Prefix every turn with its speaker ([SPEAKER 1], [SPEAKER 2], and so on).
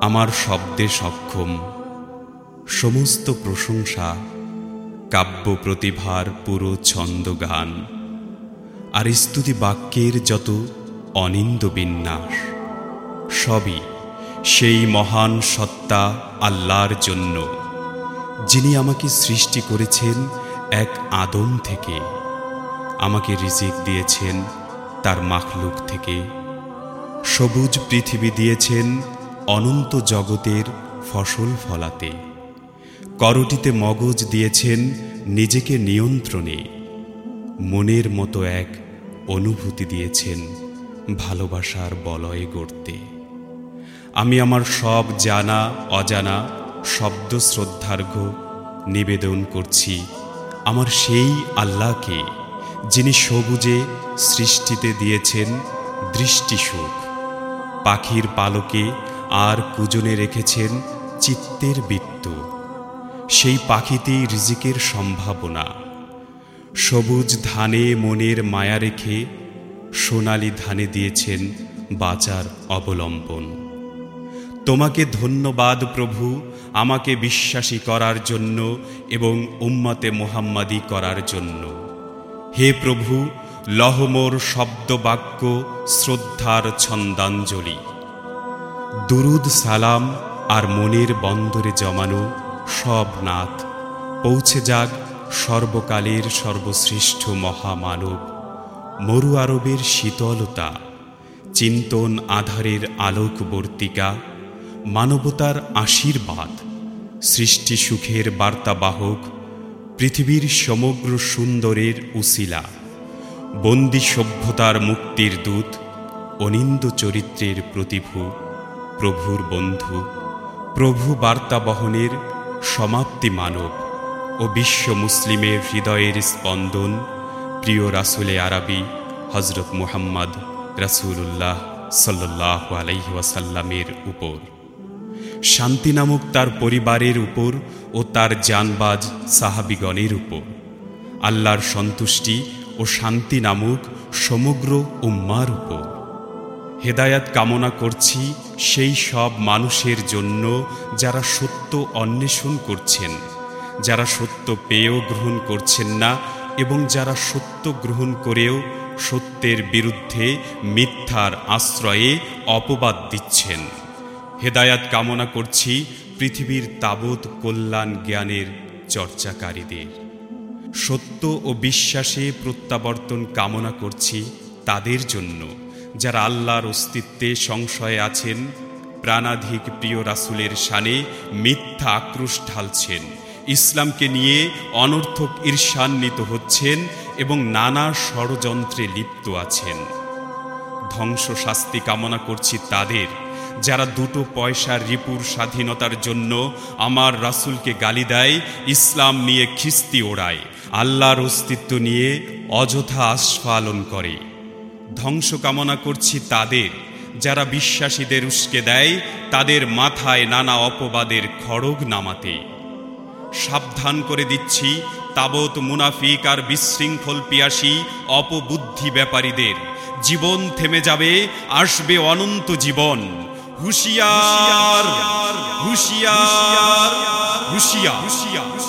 [SPEAKER 1] আমার শব্দে সক্ষম। সমস্ত প্রশংসা, কাব্য প্রতিভার পুরো ছন্দ গান আর স্তুতি বাক্যের যত অনিন্দ বিন্যাস, সবই সেই মহান সত্তা আল্লাহর জন্য, যিনি আমাকে সৃষ্টি করেছেন এক আদম থেকে, আমাকে রিজিক দিয়েছেন তার মাখলুক থেকে, সবুজ পৃথিবী দিয়েছেন অনন্ত জগতের ফসল ফলাতে। করটিতে মগজ দিয়েছেন নিজেকে নিয়ন্ত্রণে। মনের মতো এক অনুভূতি দিয়েছেন ভালোবাসার বলয়ে গড়তে। আমি আমার সব জানা, অজানা, শব্দ শ্রদ্ধার্ঘ নিবেদন করছি আমার সেই আল্লাহকে, যিনি সবুজে সৃষ্টিতে দিয়েছেন দৃষ্টিসুখ পাখির পালকে আর কুজনে রেখেছেন চিত্তের বৃত্ত। সেই পাখিতেই রিজিকের সম্ভাবনা। সবুজ ধানে মনের মায়া রেখে সোনালি ধানে দিয়েছেন বাচার অবলম্বন। তোমাকে ধন্যবাদ প্রভু, আমাকে বিশ্বাসী করার জন্য এবং উম্মতে মোহাম্মাদি করার জন্য। হে প্রভু, লহমোর শব্দ বাক্য শ্রদ্ধার ছন্দাঞ্জলি। দুরুদ সালাম আর মনের বন্দরে জমানো সব নাথ। পৌঁছে যাক সর্বকালের সর্বশ্রেষ্ঠ মহামানব। মরু আরবের শীতলতা, চিন্তন আধারের আলোকবর্তিকা, মানবতার আশীর্বাদ, সৃষ্টি সুখের বার্তাবাহক, পৃথিবীর সমগ্র সুন্দরের উসিলা, বন্দি সভ্যতার মুক্তির দূত, অনিন্দ চরিত্রের প্রতিভু। প্রভুর বন্ধু, প্রভু বার্তা বহনের সমাপ্তি মানব ও বিশ্ব মুসলিমের হৃদয়ের স্পন্দন প্রিয় রাসুলে আরবি হজরত মুহাম্মদ রাসুল্লাহ সাল্লাহ আলাইহি ওয়াসাল্লামের উপর। শান্তি নামক তার পরিবারের উপর ও তার জানবাজ সাহাবিগণের উপর। আল্লাহর সন্তুষ্টি ও শান্তি নামক সমগ্র উম্মার উপর। হেদায়াত কামনা করছি সেই সব মানুষের জন্য যারা সত্য অন্বেষণ করছেন, যারা সত্য পেয়েও গ্রহণ করছেন না এবং যারা সত্য গ্রহণ করেও সত্যের বিরুদ্ধে মিথ্যার আশ্রয়ে অপবাদ দিচ্ছেন। হেদায়াত কামনা করছি পৃথিবীর তাবৎ কল্যাণ জ্ঞানের চর্চাকারীদের। সত্য ও বিশ্বাসে প্রত্যাবর্তন কামনা করছি তাদের জন্য। যারা আল্লাহর অস্তিত্বে সংশয়ে আছেন, প্রাণাধিক প্রিয় রাসুলের সানে মিথ্যা আক্রোশ ঢালছেন, ইসলামকে নিয়ে অনর্থক ঈর্ষান্বিত হচ্ছেন এবং নানা ষড়যন্ত্রে লিপ্ত আছেন। ধ্বংস শাস্তি কামনা করছি তাদের, যারা দুটো পয়সার রিপুর স্বাধীনতার জন্য আমার রাসুলকে গালি দেয়, ইসলাম নিয়ে খিস্তি ওড়ায়, আল্লাহর অস্তিত্ব নিয়ে অযথা আস্ফালন করে। ধ্বংস কামনা করছি তাদের। যারা বিশ্বাসীদের উস্কে দেয়, তাদের মাথায় নানা অপবাদের খড়গ নামাতে। সাবধান করে দিচ্ছি, তাবৎ মুনাফিক আর বিশৃঙ্খল পিয়াসী, অপবুদ্ধি ব্যাপারীদের। জীবন থেমে যাবে, আসবে অনন্ত জীবন। হুশিয়ার হুশিয়ার হুশিয়ার হুশিয়ার।